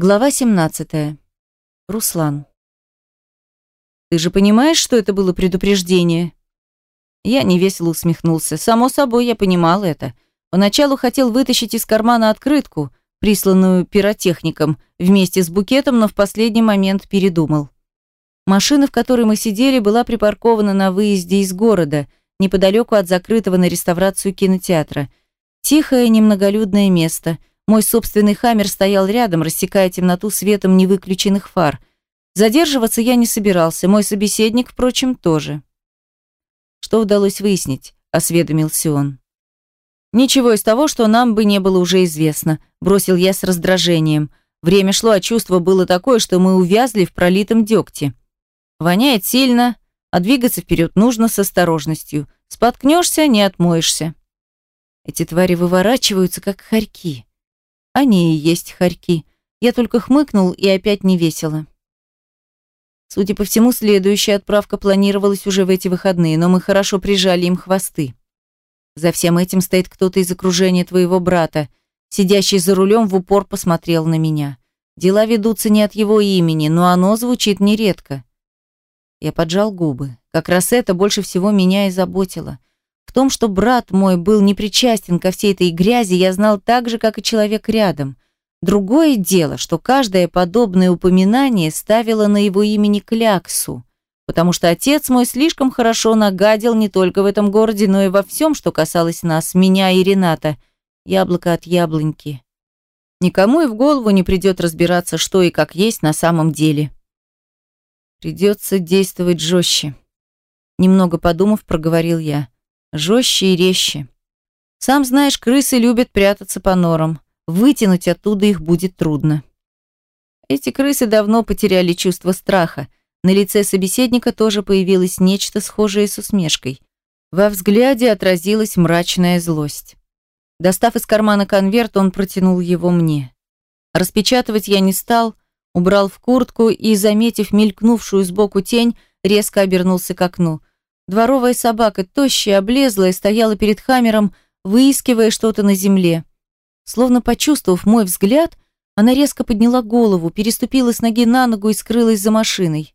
Глава 17. Руслан. «Ты же понимаешь, что это было предупреждение?» Я невесело усмехнулся. Само собой, я понимал это. Поначалу хотел вытащить из кармана открытку, присланную пиротехником, вместе с букетом, но в последний момент передумал. Машина, в которой мы сидели, была припаркована на выезде из города, неподалеку от закрытого на реставрацию кинотеатра. Тихое, немноголюдное место – мой собственный хаммер стоял рядом, рассекая темноту светом невыключенных фар. Задерживаться я не собирался, мой собеседник, впрочем, тоже. Что удалось выяснить? осведомился он. Ничего из того, что нам бы не было уже известно, бросил я с раздражением. Время шло, а чувство было такое, что мы увязли в пролитом дегте. Воняет сильно, а двигаться вперед нужно с осторожностью. Споткнешься, не отмоешься. Эти твари выворачиваются, как хорьки. Они и есть хорьки. Я только хмыкнул и опять не весело. Судя по всему, следующая отправка планировалась уже в эти выходные, но мы хорошо прижали им хвосты. За всем этим стоит кто-то из окружения твоего брата. Сидящий за рулем в упор посмотрел на меня. Дела ведутся не от его имени, но оно звучит нередко. Я поджал губы. Как раз это больше всего меня и заботило. В том, что брат мой был не причастен ко всей этой грязи, я знал так же, как и человек рядом. Другое дело, что каждое подобное упоминание ставило на его имени кляксу, потому что отец мой слишком хорошо нагадил не только в этом городе, но и во всем, что касалось нас, меня и Рената. Яблоко от яблоньки. Никому и в голову не придет разбираться, что и как есть на самом деле. Придется действовать жестче. Немного подумав, проговорил я жестче и резче. Сам знаешь, крысы любят прятаться по норам. Вытянуть оттуда их будет трудно. Эти крысы давно потеряли чувство страха. На лице собеседника тоже появилось нечто схожее с усмешкой. Во взгляде отразилась мрачная злость. Достав из кармана конверт, он протянул его мне. Распечатывать я не стал, убрал в куртку и, заметив мелькнувшую сбоку тень, резко обернулся к окну. Дворовая собака, тощая, облезлая, стояла перед Хамером, выискивая что-то на земле. Словно почувствовав мой взгляд, она резко подняла голову, переступила с ноги на ногу и скрылась за машиной.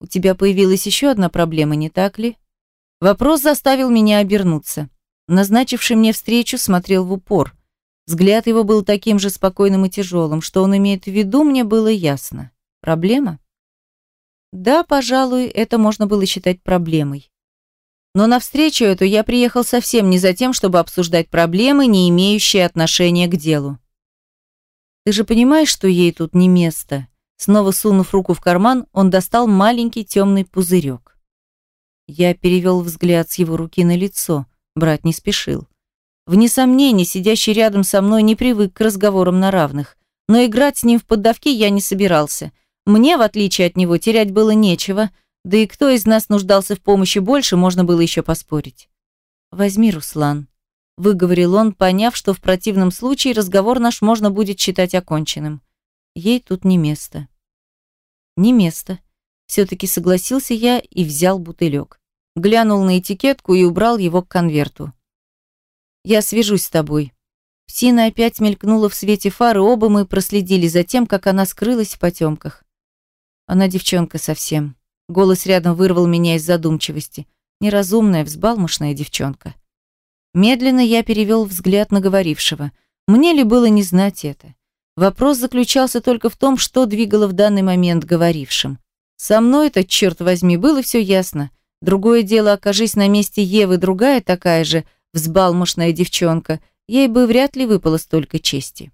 «У тебя появилась еще одна проблема, не так ли?» Вопрос заставил меня обернуться. Назначивший мне встречу смотрел в упор. Взгляд его был таким же спокойным и тяжелым. Что он имеет в виду, мне было ясно. Проблема? Да, пожалуй, это можно было считать проблемой. Но на встречу эту я приехал совсем не за тем, чтобы обсуждать проблемы, не имеющие отношения к делу. Ты же понимаешь, что ей тут не место? Снова сунув руку в карман, он достал маленький темный пузырек. Я перевел взгляд с его руки на лицо. Брат не спешил. Вне сомнений, сидящий рядом со мной не привык к разговорам на равных. Но играть с ним в поддавки я не собирался. Мне, в отличие от него, терять было нечего, да и кто из нас нуждался в помощи больше, можно было еще поспорить. «Возьми, Руслан», — выговорил он, поняв, что в противном случае разговор наш можно будет считать оконченным. Ей тут не место. Не место. Все-таки согласился я и взял бутылек. Глянул на этикетку и убрал его к конверту. «Я свяжусь с тобой». Псина опять мелькнула в свете фары, оба мы проследили за тем, как она скрылась в потемках. Она девчонка совсем. Голос рядом вырвал меня из задумчивости. Неразумная, взбалмошная девчонка. Медленно я перевел взгляд на говорившего. Мне ли было не знать это? Вопрос заключался только в том, что двигало в данный момент говорившим. Со мной это, черт возьми, было все ясно. Другое дело, окажись на месте Евы другая такая же взбалмошная девчонка, ей бы вряд ли выпало столько чести.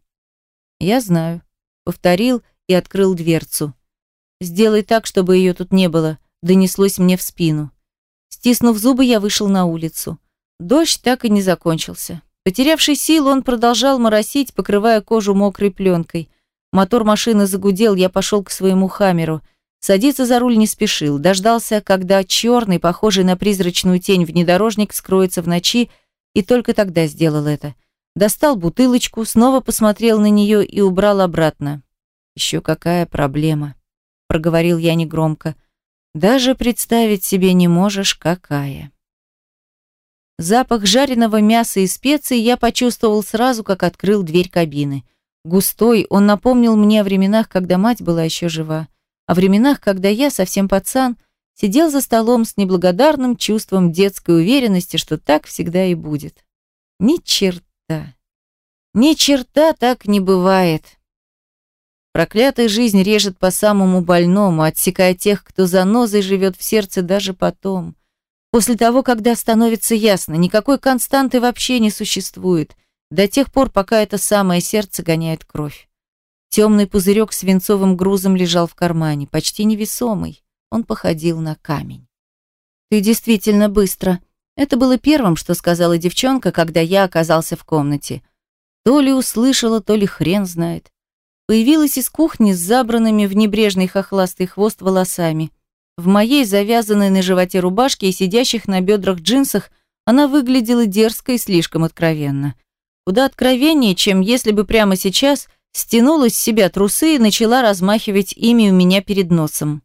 Я знаю. Повторил и открыл дверцу. «Сделай так, чтобы ее тут не было», – донеслось мне в спину. Стиснув зубы, я вышел на улицу. Дождь так и не закончился. Потерявший силу, он продолжал моросить, покрывая кожу мокрой пленкой. Мотор машины загудел, я пошел к своему хамеру. Садиться за руль не спешил, дождался, когда черный, похожий на призрачную тень внедорожник скроется в ночи, и только тогда сделал это. Достал бутылочку, снова посмотрел на нее и убрал обратно. Еще какая проблема проговорил я негромко. Даже представить себе не можешь, какая. Запах жареного мяса и специй я почувствовал сразу, как открыл дверь кабины. Густой, он напомнил мне о временах, когда мать была еще жива, о временах, когда я, совсем пацан, сидел за столом с неблагодарным чувством детской уверенности, что так всегда и будет. Ни черта. Ни черта так не бывает. Проклятая жизнь режет по самому больному, отсекая тех, кто занозой живет в сердце даже потом. После того, когда становится ясно, никакой константы вообще не существует, до тех пор, пока это самое сердце гоняет кровь. Темный пузырек с свинцовым грузом лежал в кармане, почти невесомый. Он походил на камень. «Ты действительно быстро». Это было первым, что сказала девчонка, когда я оказался в комнате. То ли услышала, то ли хрен знает. Появилась из кухни с забранными в небрежный хохластый хвост волосами. В моей завязанной на животе рубашке и сидящих на бедрах джинсах она выглядела дерзко и слишком откровенно. Куда откровеннее, чем если бы прямо сейчас стянула с себя трусы и начала размахивать ими у меня перед носом.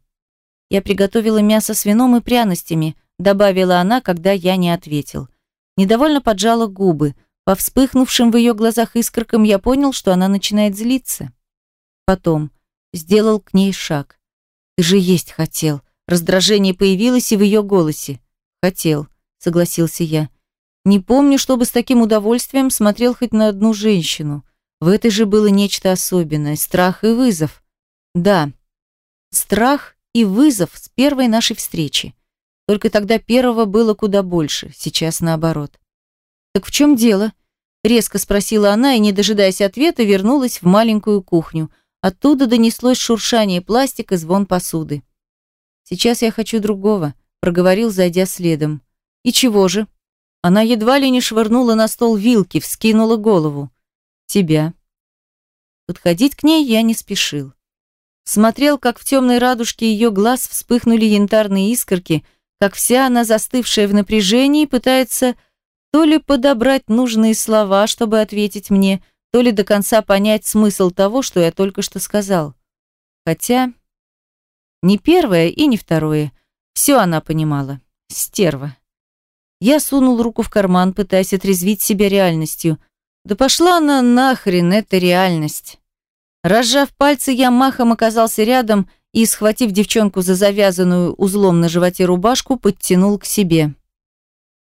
Я приготовила мясо с вином и пряностями, добавила она, когда я не ответил. Недовольно поджала губы. По вспыхнувшим в ее глазах искоркам я понял, что она начинает злиться. Потом сделал к ней шаг. «Ты же есть хотел». Раздражение появилось и в ее голосе. «Хотел», — согласился я. «Не помню, чтобы с таким удовольствием смотрел хоть на одну женщину. В этой же было нечто особенное — страх и вызов. Да, страх и вызов с первой нашей встречи. Только тогда первого было куда больше, сейчас наоборот. «Так в чем дело?» – резко спросила она и, не дожидаясь ответа, вернулась в маленькую кухню. Оттуда донеслось шуршание пластика, звон посуды. «Сейчас я хочу другого», – проговорил, зайдя следом. «И чего же?» Она едва ли не швырнула на стол вилки, вскинула голову. «Тебя». Подходить к ней я не спешил. Смотрел, как в темной радужке ее глаз вспыхнули янтарные искорки, как вся она, застывшая в напряжении, пытается то ли подобрать нужные слова, чтобы ответить мне, то ли до конца понять смысл того, что я только что сказал. Хотя ни первое и ни второе. Все она понимала. Стерва. Я сунул руку в карман, пытаясь отрезвить себя реальностью. Да пошла она нахрен, эта реальность. Разжав пальцы, я махом оказался рядом и, схватив девчонку за завязанную узлом на животе рубашку, подтянул к себе.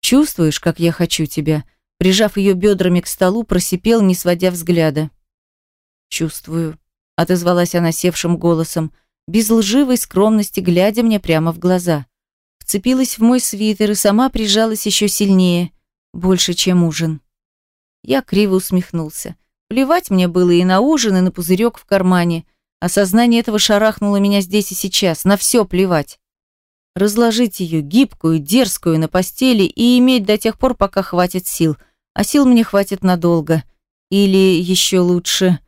«Чувствуешь, как я хочу тебя?» Прижав ее бедрами к столу, просипел, не сводя взгляда. «Чувствую», — отозвалась она севшим голосом, без лживой скромности, глядя мне прямо в глаза. Вцепилась в мой свитер и сама прижалась еще сильнее, больше, чем ужин. Я криво усмехнулся. Плевать мне было и на ужин, и на пузырек в кармане. Осознание этого шарахнуло меня здесь и сейчас. На все плевать. Разложить ее, гибкую, дерзкую, на постели и иметь до тех пор, пока хватит сил. А сил мне хватит надолго. Или еще лучше...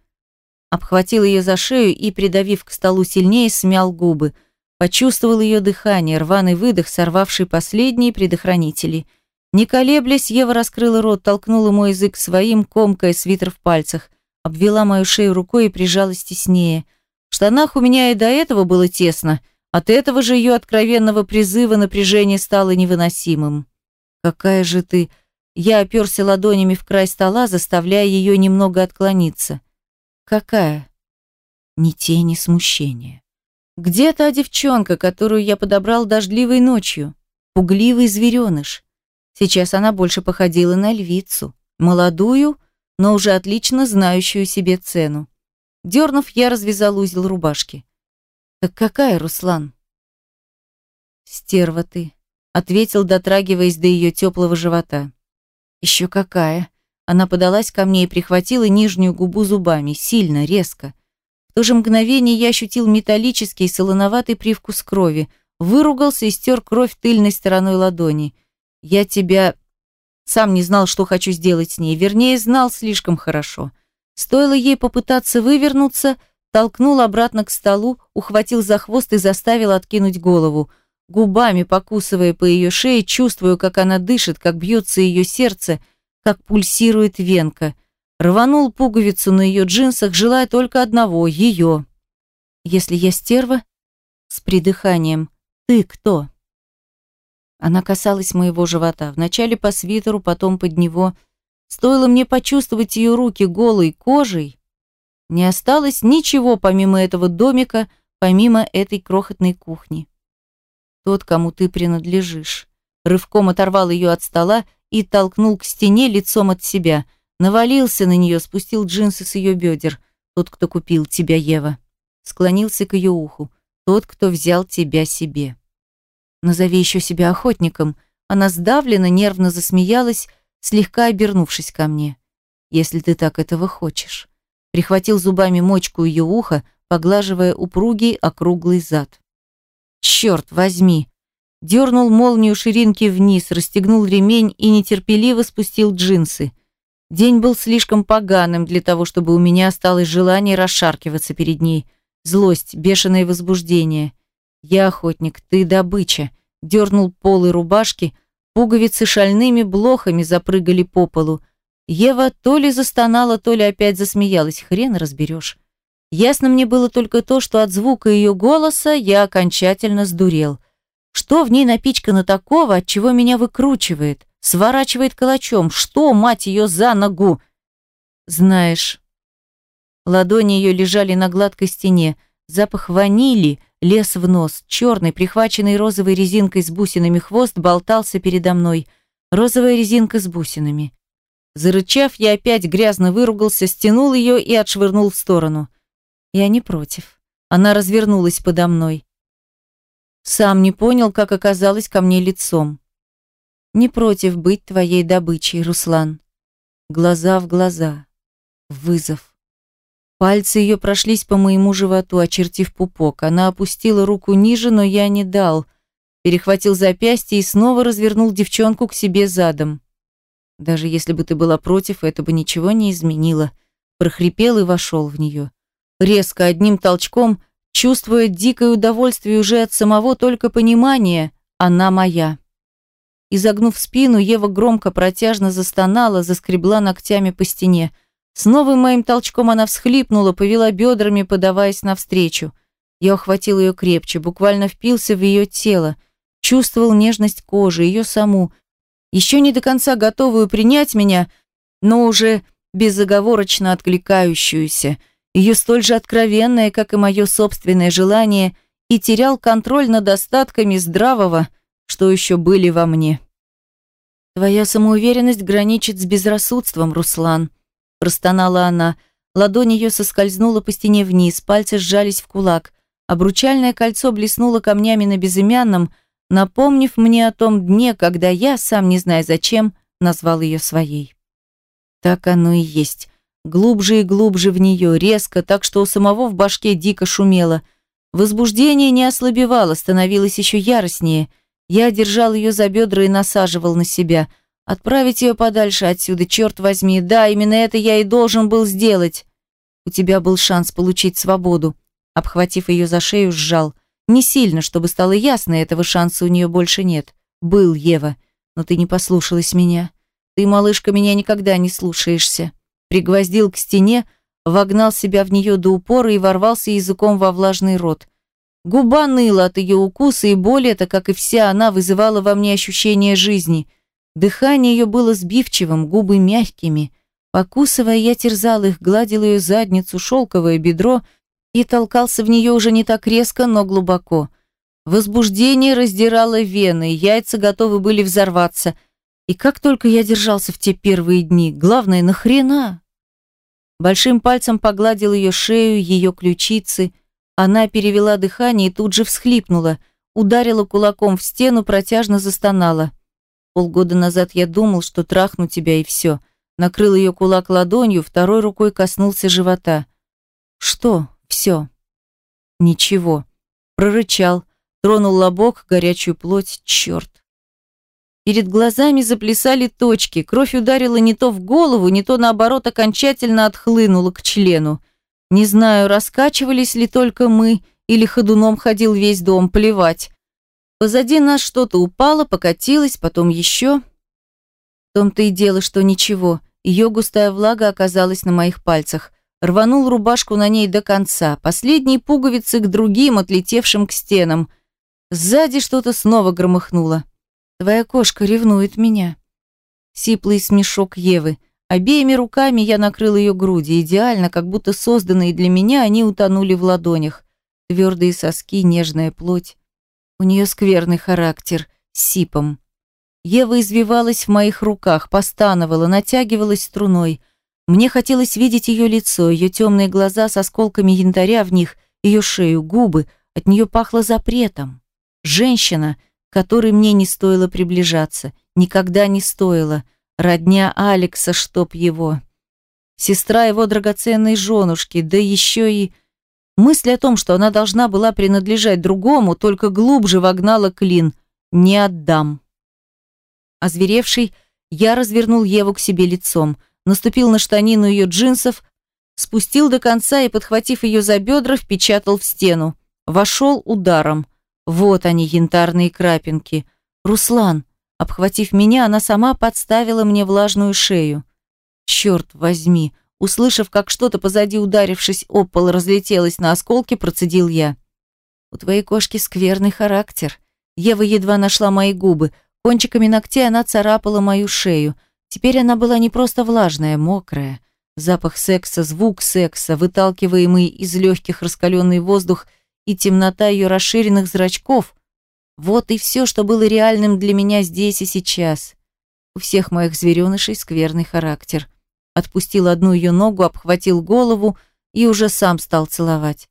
Обхватил ее за шею и, придавив к столу сильнее, смял губы. Почувствовал ее дыхание, рваный выдох, сорвавший последние предохранители – не колеблясь, Ева раскрыла рот, толкнула мой язык своим, комкая свитер в пальцах, обвела мою шею рукой и прижалась теснее. В штанах у меня и до этого было тесно, от этого же ее откровенного призыва напряжение стало невыносимым. «Какая же ты...» Я оперся ладонями в край стола, заставляя ее немного отклониться. «Какая?» Ни тени смущения. Где та девчонка, которую я подобрал дождливой ночью? Пугливый звереныш. Сейчас она больше походила на львицу, молодую, но уже отлично знающую себе цену. Дернув, я развязал узел рубашки. «Так какая, Руслан?» «Стерва ты», — ответил, дотрагиваясь до ее теплого живота. «Еще какая!» Она подалась ко мне и прихватила нижнюю губу зубами, сильно, резко. В то же мгновение я ощутил металлический солоноватый привкус крови, выругался и стер кровь тыльной стороной ладони — я тебя... Сам не знал, что хочу сделать с ней, вернее, знал слишком хорошо. Стоило ей попытаться вывернуться, толкнул обратно к столу, ухватил за хвост и заставил откинуть голову. Губами покусывая по ее шее, чувствую, как она дышит, как бьется ее сердце, как пульсирует венка. Рванул пуговицу на ее джинсах, желая только одного — ее. Если я стерва, с придыханием, ты кто? Она касалась моего живота, вначале по свитеру, потом под него. Стоило мне почувствовать ее руки голой кожей, Не осталось ничего помимо этого домика, помимо этой крохотной кухни. Тот, кому ты принадлежишь. Рывком оторвал ее от стола и толкнул к стене лицом от себя. Навалился на нее, спустил джинсы с ее бедер. Тот, кто купил тебя, Ева. Склонился к ее уху. Тот, кто взял тебя себе. Назови еще себя охотником. Она сдавленно, нервно засмеялась, слегка обернувшись ко мне. Если ты так этого хочешь. Прихватил зубами мочку ее уха, поглаживая упругий округлый зад. Черт возьми! Дернул молнию ширинки вниз, расстегнул ремень и нетерпеливо спустил джинсы. День был слишком поганым для того, чтобы у меня осталось желание расшаркиваться перед ней. Злость, бешеное возбуждение. Я охотник, ты добыча. Дернул полы рубашки, пуговицы шальными блохами запрыгали по полу. Ева то ли застонала, то ли опять засмеялась, хрен разберешь. Ясно мне было только то, что от звука ее голоса я окончательно сдурел. Что в ней напичкано такого, от чего меня выкручивает, сворачивает калачом? Что, мать ее, за ногу? Знаешь, ладони ее лежали на гладкой стене, запах ванили лез в нос, черный, прихваченный розовой резинкой с бусинами хвост болтался передо мной. Розовая резинка с бусинами. Зарычав, я опять грязно выругался, стянул ее и отшвырнул в сторону. Я не против. Она развернулась подо мной. Сам не понял, как оказалась ко мне лицом. Не против быть твоей добычей, Руслан. Глаза в глаза. Вызов. Пальцы ее прошлись по моему животу, очертив пупок. Она опустила руку ниже, но я не дал. Перехватил запястье и снова развернул девчонку к себе задом. Даже если бы ты была против, это бы ничего не изменило. Прохрипел и вошел в нее. Резко, одним толчком, чувствуя дикое удовольствие уже от самого только понимания, она моя. Изогнув спину, Ева громко протяжно застонала, заскребла ногтями по стене. С новым моим толчком она всхлипнула, повела бедрами, подаваясь навстречу. Я ухватил ее крепче, буквально впился в ее тело, чувствовал нежность кожи, ее саму, еще не до конца готовую принять меня, но уже безоговорочно откликающуюся, ее столь же откровенное, как и мое собственное желание, и терял контроль над остатками здравого, что еще были во мне. «Твоя самоуверенность граничит с безрассудством, Руслан», – простонала она. Ладонь ее соскользнула по стене вниз, пальцы сжались в кулак. Обручальное кольцо блеснуло камнями на безымянном – напомнив мне о том дне, когда я, сам не зная зачем, назвал ее своей. Так оно и есть. Глубже и глубже в нее, резко, так что у самого в башке дико шумело. Возбуждение не ослабевало, становилось еще яростнее. Я держал ее за бедра и насаживал на себя. Отправить ее подальше отсюда, черт возьми. Да, именно это я и должен был сделать. У тебя был шанс получить свободу. Обхватив ее за шею, сжал. Не сильно, чтобы стало ясно, этого шанса у нее больше нет. Был, Ева, но ты не послушалась меня. Ты, малышка, меня никогда не слушаешься. Пригвоздил к стене, вогнал себя в нее до упора и ворвался языком во влажный рот. Губа ныла от ее укуса, и боль эта, как и вся она, вызывала во мне ощущение жизни. Дыхание ее было сбивчивым, губы мягкими. Покусывая, я терзал их, гладил ее задницу, шелковое бедро — и толкался в нее уже не так резко, но глубоко. Возбуждение раздирало вены, яйца готовы были взорваться. И как только я держался в те первые дни, главное, нахрена? Большим пальцем погладил ее шею, ее ключицы. Она перевела дыхание и тут же всхлипнула, ударила кулаком в стену, протяжно застонала. Полгода назад я думал, что трахну тебя и все. Накрыл ее кулак ладонью, второй рукой коснулся живота. «Что?» Все. Ничего. Прорычал, тронул лобок, горячую плоть, черт. Перед глазами заплясали точки, кровь ударила не то в голову, не то наоборот окончательно отхлынула к члену. Не знаю, раскачивались ли только мы, или ходуном ходил весь дом, плевать. Позади нас что-то упало, покатилось, потом еще. В том-то и дело, что ничего. Ее густая влага оказалась на моих пальцах рванул рубашку на ней до конца, последние пуговицы к другим, отлетевшим к стенам. Сзади что-то снова громыхнуло. «Твоя кошка ревнует меня». Сиплый смешок Евы. Обеими руками я накрыл ее груди, идеально, как будто созданные для меня, они утонули в ладонях. Твердые соски, нежная плоть. У нее скверный характер, сипом. Ева извивалась в моих руках, постановала, натягивалась струной. Мне хотелось видеть ее лицо, ее темные глаза с осколками янтаря в них, ее шею, губы. От нее пахло запретом. Женщина, которой мне не стоило приближаться, никогда не стоило – Родня Алекса, чтоб его. Сестра его драгоценной женушки, да еще и... Мысль о том, что она должна была принадлежать другому, только глубже вогнала клин. «Не отдам». Озверевший, я развернул Еву к себе лицом, наступил на штанину ее джинсов, спустил до конца и, подхватив ее за бедра, впечатал в стену. Вошел ударом. Вот они, янтарные крапинки. «Руслан, Обхватив меня, она сама подставила мне влажную шею. Черт возьми, услышав, как что-то позади, ударившись об пол, разлетелось на осколки, процедил я. «У твоей кошки скверный характер». Ева едва нашла мои губы. Кончиками ногтей она царапала мою шею. Теперь она была не просто влажная, мокрая. Запах секса, звук секса, выталкиваемый из легких раскаленный воздух и темнота ее расширенных зрачков, вот и все, что было реальным для меня здесь и сейчас. У всех моих зверенышей скверный характер. Отпустил одну ее ногу, обхватил голову и уже сам стал целовать.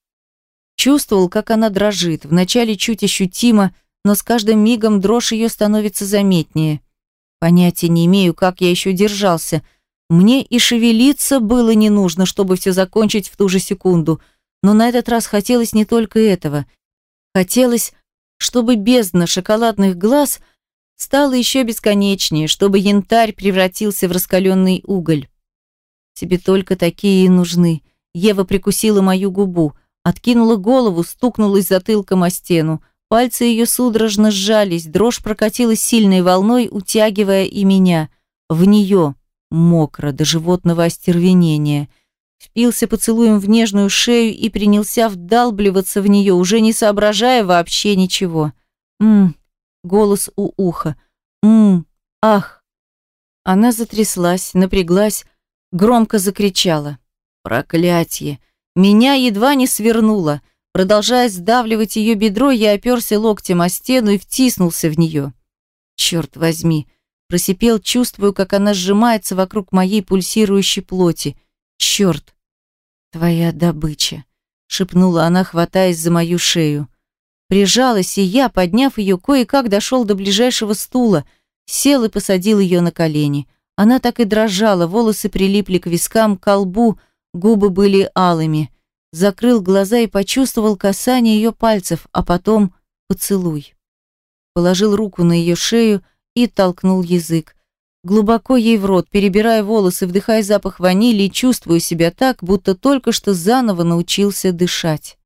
Чувствовал, как она дрожит, вначале чуть ощутимо, но с каждым мигом дрожь ее становится заметнее. Понятия не имею, как я еще держался. Мне и шевелиться было не нужно, чтобы все закончить в ту же секунду. Но на этот раз хотелось не только этого. Хотелось, чтобы бездна шоколадных глаз стала еще бесконечнее, чтобы янтарь превратился в раскаленный уголь. Тебе только такие и нужны. Ева прикусила мою губу, откинула голову, стукнулась затылком о стену. Пальцы ее судорожно сжались, дрожь прокатилась сильной волной, утягивая и меня. В нее, мокро, до животного остервенения – впился поцелуем в нежную шею и принялся вдалбливаться в нее, уже не соображая вообще ничего. Мм, голос у уха. Мм, ах. Она затряслась, напряглась, громко закричала. Проклятье! Меня едва не свернуло. Продолжая сдавливать ее бедро, я оперся локтем о стену и втиснулся в нее. Черт возьми! Просипел, чувствую, как она сжимается вокруг моей пульсирующей плоти. Черт! Твоя добыча, шепнула она, хватаясь за мою шею. Прижалась, и я, подняв ее, кое-как дошел до ближайшего стула, сел и посадил ее на колени. Она так и дрожала, волосы прилипли к вискам, к колбу, губы были алыми. Закрыл глаза и почувствовал касание ее пальцев, а потом поцелуй. Положил руку на ее шею и толкнул язык глубоко ей в рот, перебирая волосы, вдыхая запах ванили и чувствую себя так, будто только что заново научился дышать.